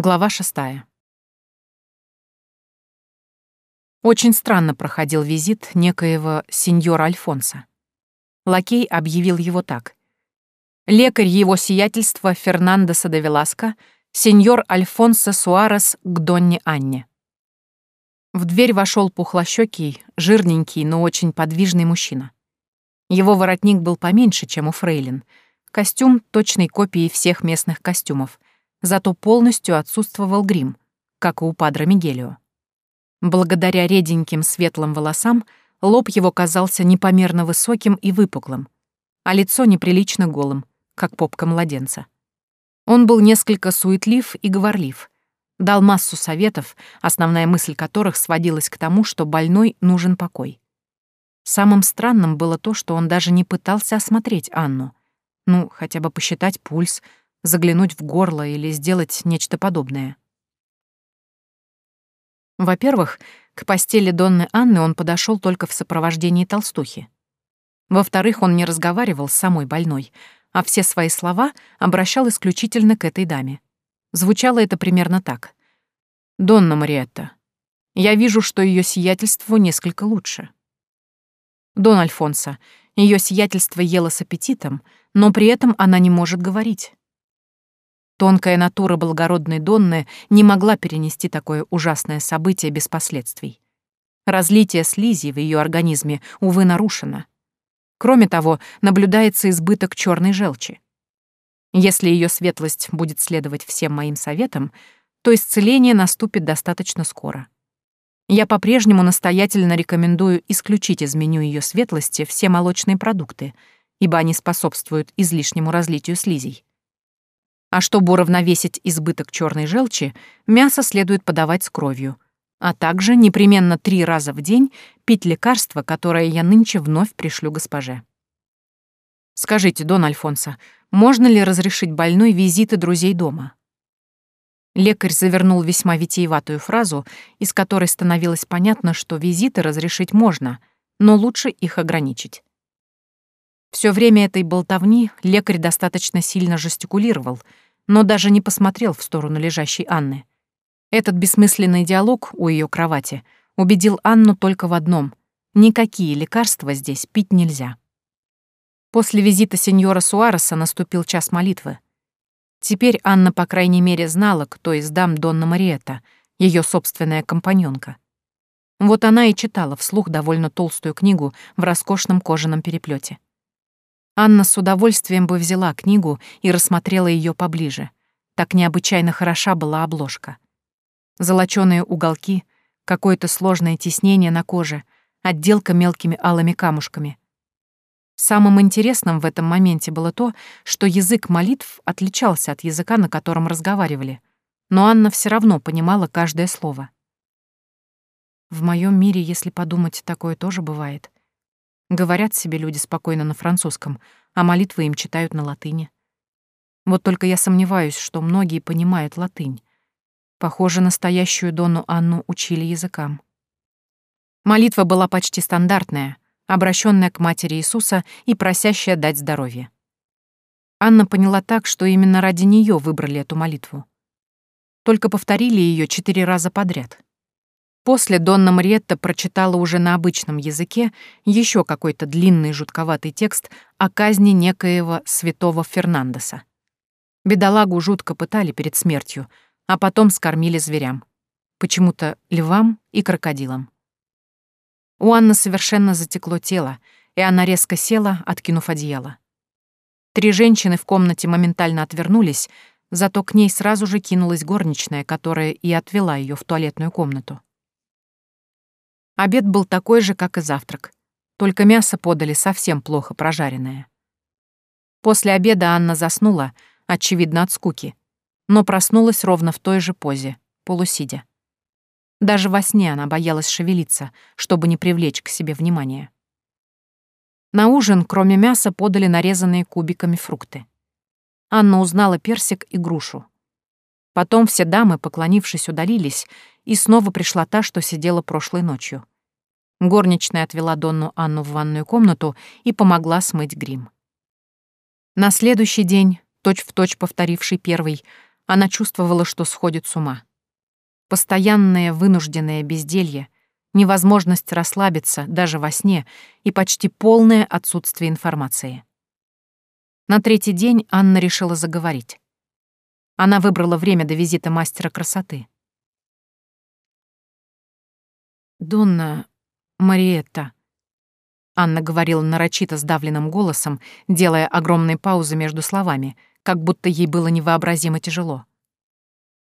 Глава шестая. Очень странно проходил визит некоего сеньора Альфонса. Лакей объявил его так. Лекарь его сиятельства Фернандеса де Веласко, сеньор Альфонсо Суарес к Донне Анне. В дверь вошел пухлощёкий, жирненький, но очень подвижный мужчина. Его воротник был поменьше, чем у фрейлин. Костюм точной копии всех местных костюмов — зато полностью отсутствовал грим, как и у падра Мигелио. Благодаря реденьким светлым волосам лоб его казался непомерно высоким и выпуклым, а лицо неприлично голым, как попка младенца. Он был несколько суетлив и говорлив, дал массу советов, основная мысль которых сводилась к тому, что больной нужен покой. Самым странным было то, что он даже не пытался осмотреть Анну, ну, хотя бы посчитать пульс, заглянуть в горло или сделать нечто подобное. Во-первых, к постели Донны Анны он подошел только в сопровождении толстухи. Во-вторых, он не разговаривал с самой больной, а все свои слова обращал исключительно к этой даме. Звучало это примерно так. «Донна Мариетта, я вижу, что ее сиятельство несколько лучше». «Дон Альфонсо, ее сиятельство ела с аппетитом, но при этом она не может говорить. Тонкая натура благородной Донны не могла перенести такое ужасное событие без последствий. Разлитие слизи в ее организме, увы, нарушено. Кроме того, наблюдается избыток черной желчи. Если ее светлость будет следовать всем моим советам, то исцеление наступит достаточно скоро. Я по-прежнему настоятельно рекомендую исключить из меню ее светлости все молочные продукты, ибо они способствуют излишнему разлитию слизей. А чтобы уравновесить избыток черной желчи, мясо следует подавать с кровью, а также непременно три раза в день пить лекарство, которое я нынче вновь пришлю госпоже. Скажите, Дон Альфонсо, можно ли разрешить больной визиты друзей дома? Лекарь завернул весьма витиеватую фразу, из которой становилось понятно, что визиты разрешить можно, но лучше их ограничить. Все время этой болтовни лекарь достаточно сильно жестикулировал, но даже не посмотрел в сторону лежащей Анны. Этот бессмысленный диалог у ее кровати убедил Анну только в одном — никакие лекарства здесь пить нельзя. После визита сеньора Суареса наступил час молитвы. Теперь Анна, по крайней мере, знала, кто из дам Донна Мариетта, ее собственная компаньонка. Вот она и читала вслух довольно толстую книгу в роскошном кожаном переплете. Анна с удовольствием бы взяла книгу и рассмотрела ее поближе. Так необычайно хороша была обложка. Золочёные уголки, какое-то сложное тиснение на коже, отделка мелкими алыми камушками. Самым интересным в этом моменте было то, что язык молитв отличался от языка, на котором разговаривали, но Анна все равно понимала каждое слово. В моем мире, если подумать, такое тоже бывает. Говорят себе люди спокойно на французском, а молитвы им читают на латыни. Вот только я сомневаюсь, что многие понимают латынь. Похоже, настоящую Дону Анну учили языкам. Молитва была почти стандартная, обращенная к матери Иисуса и просящая дать здоровье. Анна поняла так, что именно ради нее выбрали эту молитву. Только повторили ее четыре раза подряд. После Донна Мриетта прочитала уже на обычном языке еще какой-то длинный жутковатый текст о казни некоего святого Фернандеса. Бедолагу жутко пытали перед смертью, а потом скормили зверям. Почему-то львам и крокодилам. У Анны совершенно затекло тело, и она резко села, откинув одеяло. Три женщины в комнате моментально отвернулись, зато к ней сразу же кинулась горничная, которая и отвела ее в туалетную комнату. Обед был такой же, как и завтрак. Только мясо подали совсем плохо прожаренное. После обеда Анна заснула, очевидно, от скуки, но проснулась ровно в той же позе, полусидя. Даже во сне она боялась шевелиться, чтобы не привлечь к себе внимания. На ужин, кроме мяса, подали нарезанные кубиками фрукты. Анна узнала персик и грушу. Потом все дамы, поклонившись, удалились, и снова пришла та, что сидела прошлой ночью. Горничная отвела Донну Анну в ванную комнату и помогла смыть грим. На следующий день, точь-в-точь повторивший первый, Она чувствовала, что сходит с ума. Постоянное вынужденное безделье, невозможность расслабиться даже во сне и почти полное отсутствие информации. На третий день Анна решила заговорить. Она выбрала время до визита мастера красоты. «Донна Мариетта», — Анна говорила нарочито сдавленным голосом, делая огромные паузы между словами, как будто ей было невообразимо тяжело.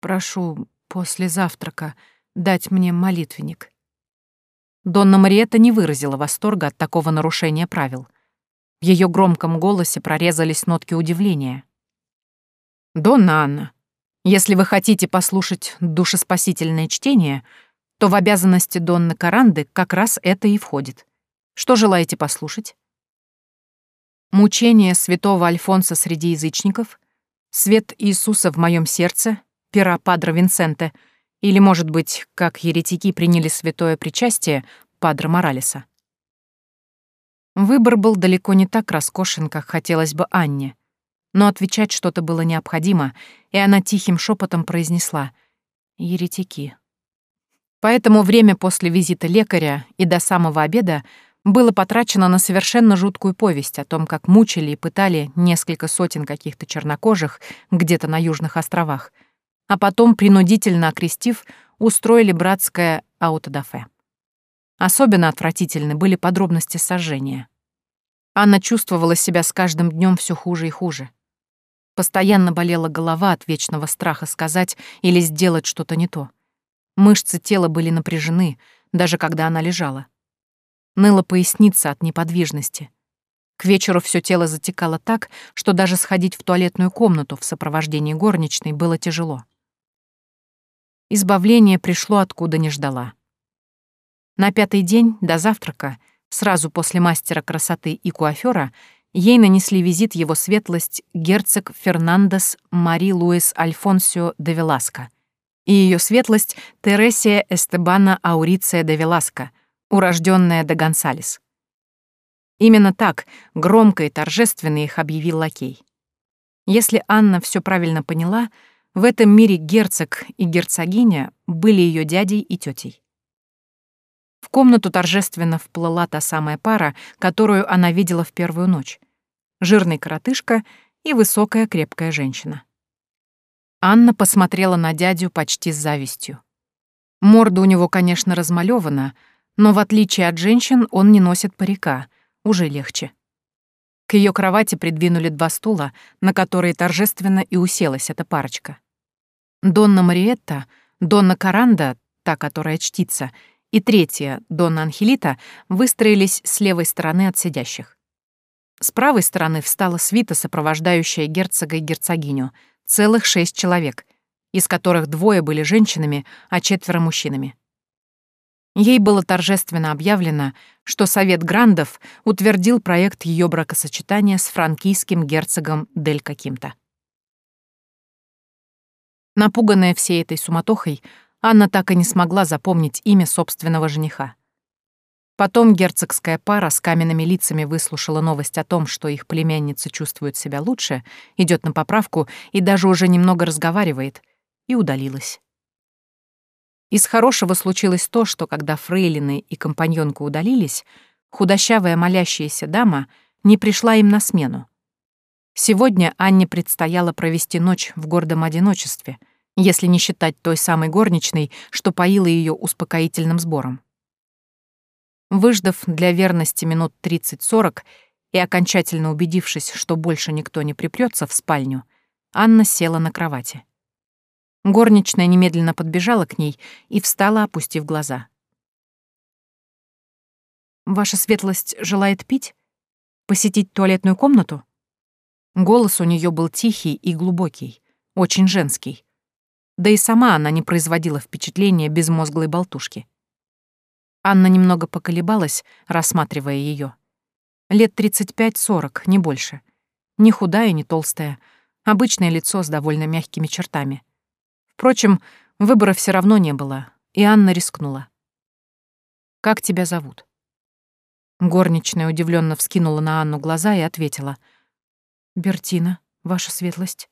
«Прошу после завтрака дать мне молитвенник». Донна Мариетта не выразила восторга от такого нарушения правил. В ее громком голосе прорезались нотки удивления. «Донна Анна, если вы хотите послушать душеспасительное чтение, то в обязанности Донны Каранды как раз это и входит. Что желаете послушать?» «Мучение святого Альфонса среди язычников», «Свет Иисуса в моем сердце», «Пера Падро Винсенте», или, может быть, как еретики приняли святое причастие Падро Моралеса. Выбор был далеко не так роскошен, как хотелось бы Анне, но отвечать что-то было необходимо, и она тихим шепотом произнесла «Еретики». Поэтому время после визита лекаря и до самого обеда было потрачено на совершенно жуткую повесть о том, как мучили и пытали несколько сотен каких-то чернокожих где-то на Южных островах, а потом, принудительно окрестив, устроили братское аутодафе. Особенно отвратительны были подробности сожжения. Анна чувствовала себя с каждым днем все хуже и хуже. Постоянно болела голова от вечного страха сказать или сделать что-то не то. Мышцы тела были напряжены, даже когда она лежала. Ныла поясница от неподвижности. К вечеру все тело затекало так, что даже сходить в туалетную комнату в сопровождении горничной было тяжело. Избавление пришло откуда не ждала. На пятый день, до завтрака, сразу после мастера красоты и куафера, ей нанесли визит его светлость герцог Фернандес Мари Луис Альфонсио де Веласко и ее светлость Тересия Эстебана Ауриция де Веласко, урожденная де Гонсалес. Именно так громко и торжественно их объявил лакей. Если Анна все правильно поняла, в этом мире герцог и герцогиня были ее дядей и тетей. В комнату торжественно вплыла та самая пара, которую она видела в первую ночь. Жирный коротышка и высокая крепкая женщина. Анна посмотрела на дядю почти с завистью. Морда у него, конечно, размалёвана, но в отличие от женщин он не носит парика, уже легче. К ее кровати придвинули два стула, на которые торжественно и уселась эта парочка. Донна Мариетта, Донна Каранда, та, которая чтится, и третья, Донна Анхелита, выстроились с левой стороны от сидящих. С правой стороны встала свита, сопровождающая герцога и герцогиню, целых шесть человек, из которых двое были женщинами, а четверо мужчинами. Ей было торжественно объявлено, что Совет Грандов утвердил проект ее бракосочетания с франкийским герцогом Дель каким-то. Напуганная всей этой суматохой, Анна так и не смогла запомнить имя собственного жениха. Потом герцогская пара с каменными лицами выслушала новость о том, что их племянница чувствует себя лучше, идет на поправку и даже уже немного разговаривает, и удалилась. Из хорошего случилось то, что когда фрейлины и компаньонка удалились, худощавая молящаяся дама не пришла им на смену. Сегодня Анне предстояло провести ночь в гордом одиночестве — если не считать той самой горничной, что поила ее успокоительным сбором. Выждав для верности минут 30-40 и окончательно убедившись, что больше никто не припрется в спальню, Анна села на кровати. Горничная немедленно подбежала к ней и встала, опустив глаза. «Ваша светлость желает пить? Посетить туалетную комнату?» Голос у нее был тихий и глубокий, очень женский. Да и сама она не производила впечатления безмозглой болтушки. Анна немного поколебалась, рассматривая ее. Лет 35-40, не больше. Не худая, не толстая. Обычное лицо с довольно мягкими чертами. Впрочем, выбора все равно не было, и Анна рискнула. «Как тебя зовут?» Горничная удивленно вскинула на Анну глаза и ответила. «Бертина, ваша светлость».